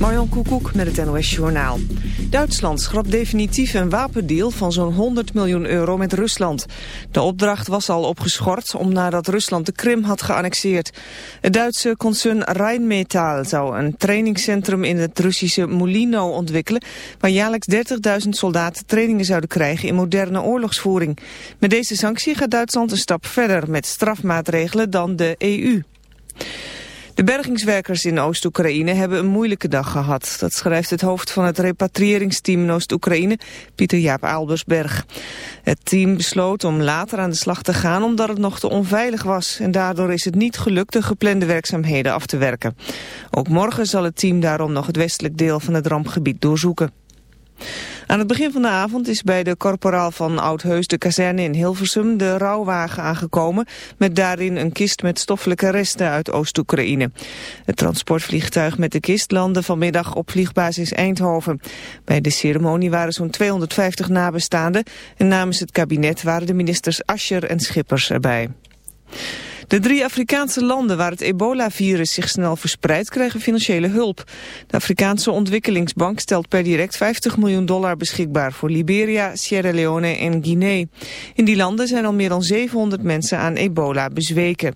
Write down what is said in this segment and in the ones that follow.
Marjan Koekoek met het NOS Journaal. Duitsland schrapt definitief een wapendeal van zo'n 100 miljoen euro met Rusland. De opdracht was al opgeschort om nadat Rusland de Krim had geannexeerd. Het Duitse concern Rheinmetall zou een trainingscentrum in het Russische Mulino ontwikkelen... waar jaarlijks 30.000 soldaten trainingen zouden krijgen in moderne oorlogsvoering. Met deze sanctie gaat Duitsland een stap verder met strafmaatregelen dan de EU. De bergingswerkers in Oost-Oekraïne hebben een moeilijke dag gehad. Dat schrijft het hoofd van het repatrieringsteam in Oost-Oekraïne, Pieter Jaap Aalbersberg. Het team besloot om later aan de slag te gaan omdat het nog te onveilig was. En daardoor is het niet gelukt de geplande werkzaamheden af te werken. Ook morgen zal het team daarom nog het westelijk deel van het rampgebied doorzoeken. Aan het begin van de avond is bij de korporaal van Oudheus de kazerne in Hilversum de rouwwagen aangekomen met daarin een kist met stoffelijke resten uit Oost-Oekraïne. Het transportvliegtuig met de kist landde vanmiddag op vliegbasis Eindhoven. Bij de ceremonie waren zo'n 250 nabestaanden en namens het kabinet waren de ministers Ascher en Schippers erbij. De drie Afrikaanse landen waar het ebola-virus zich snel verspreidt krijgen financiële hulp. De Afrikaanse ontwikkelingsbank stelt per direct 50 miljoen dollar beschikbaar voor Liberia, Sierra Leone en Guinea. In die landen zijn al meer dan 700 mensen aan ebola bezweken.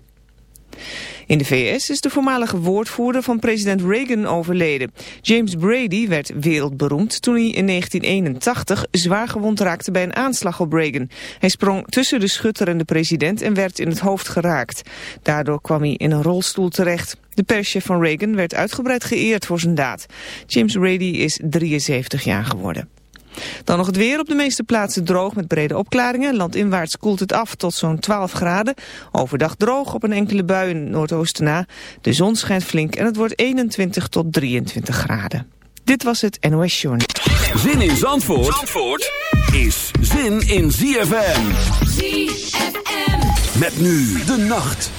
In de VS is de voormalige woordvoerder van president Reagan overleden. James Brady werd wereldberoemd toen hij in 1981 zwaar gewond raakte bij een aanslag op Reagan. Hij sprong tussen de schutter en de president en werd in het hoofd geraakt. Daardoor kwam hij in een rolstoel terecht. De perschef van Reagan werd uitgebreid geëerd voor zijn daad. James Brady is 73 jaar geworden. Dan nog het weer op de meeste plaatsen droog met brede opklaringen. Landinwaarts koelt het af tot zo'n 12 graden. Overdag droog op een enkele bui in het noordoosten na. De zon schijnt flink en het wordt 21 tot 23 graden. Dit was het NOS Journal. Zin in Zandvoort, Zandvoort is zin in ZFM. ZFM. Met nu de nacht.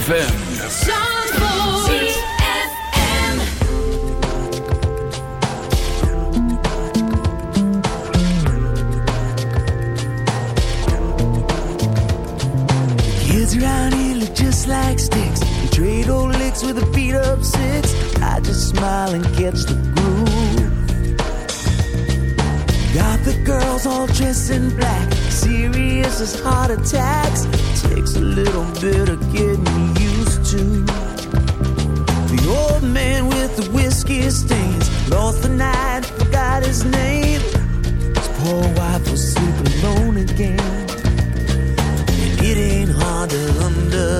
ZFM. With a beat up six. I just smile and catch the groove. Got the girls all dressed in black, serious as heart attacks. Takes a little bit of getting used to. The old man with the whiskey stains lost the night, forgot his name. His poor wife was sleeping alone again. It ain't hard to why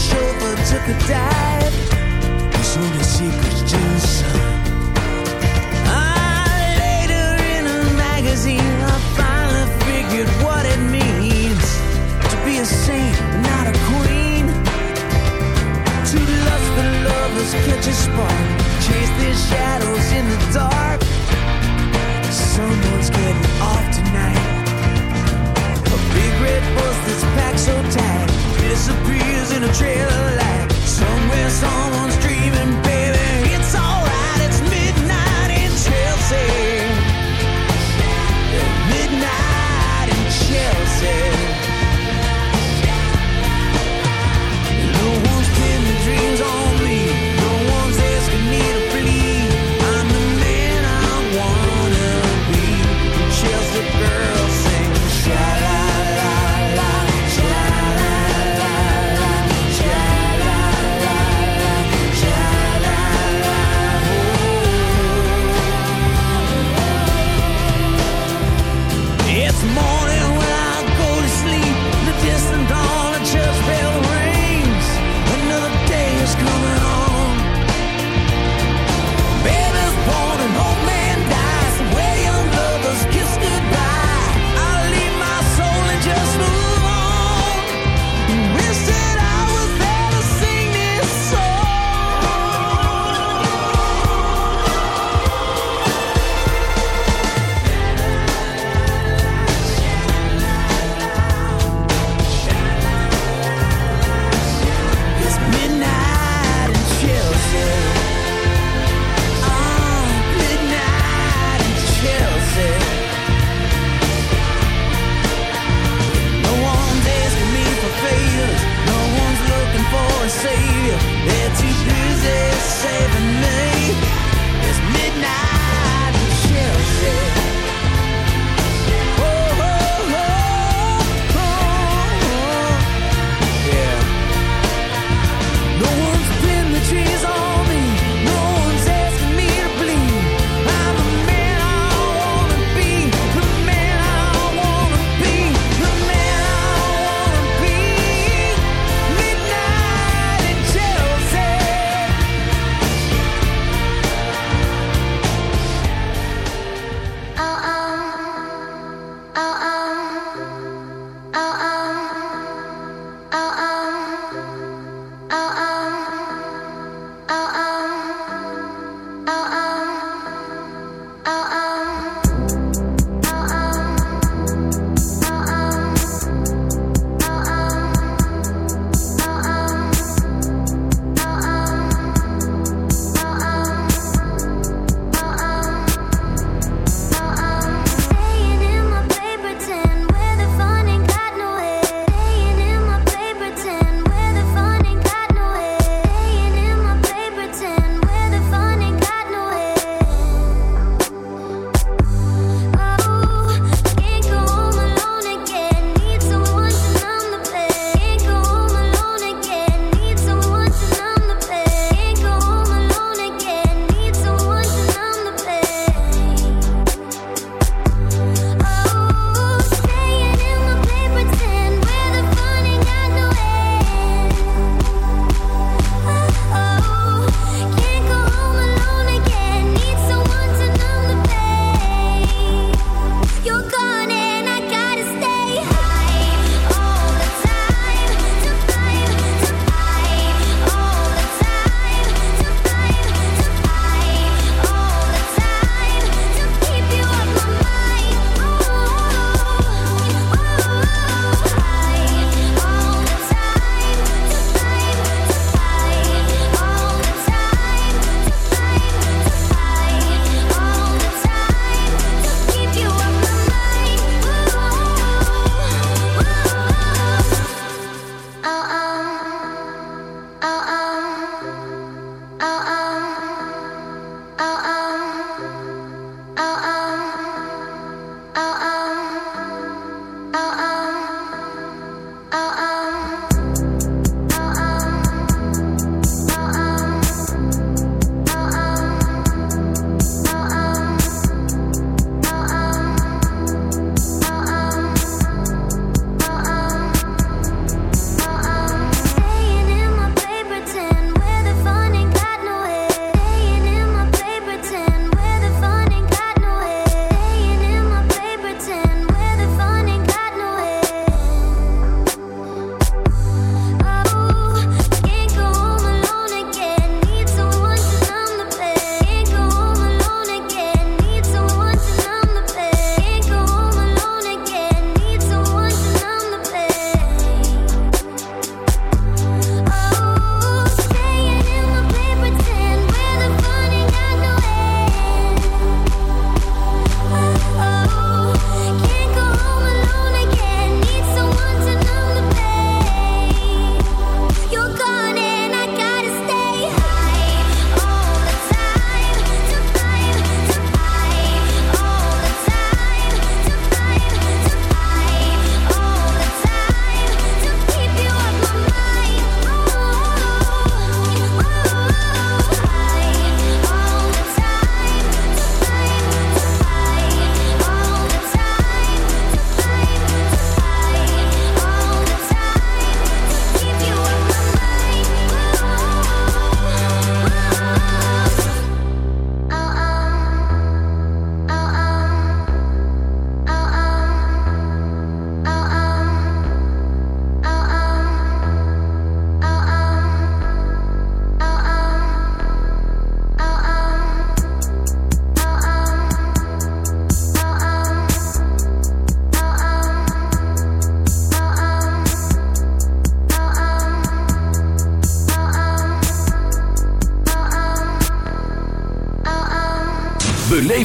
chauffeur took a dive. He's only secrets just Trail.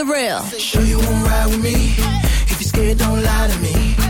the real. Show sure you won't ride with me. If you're scared, don't lie to me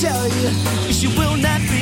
tell you she will not be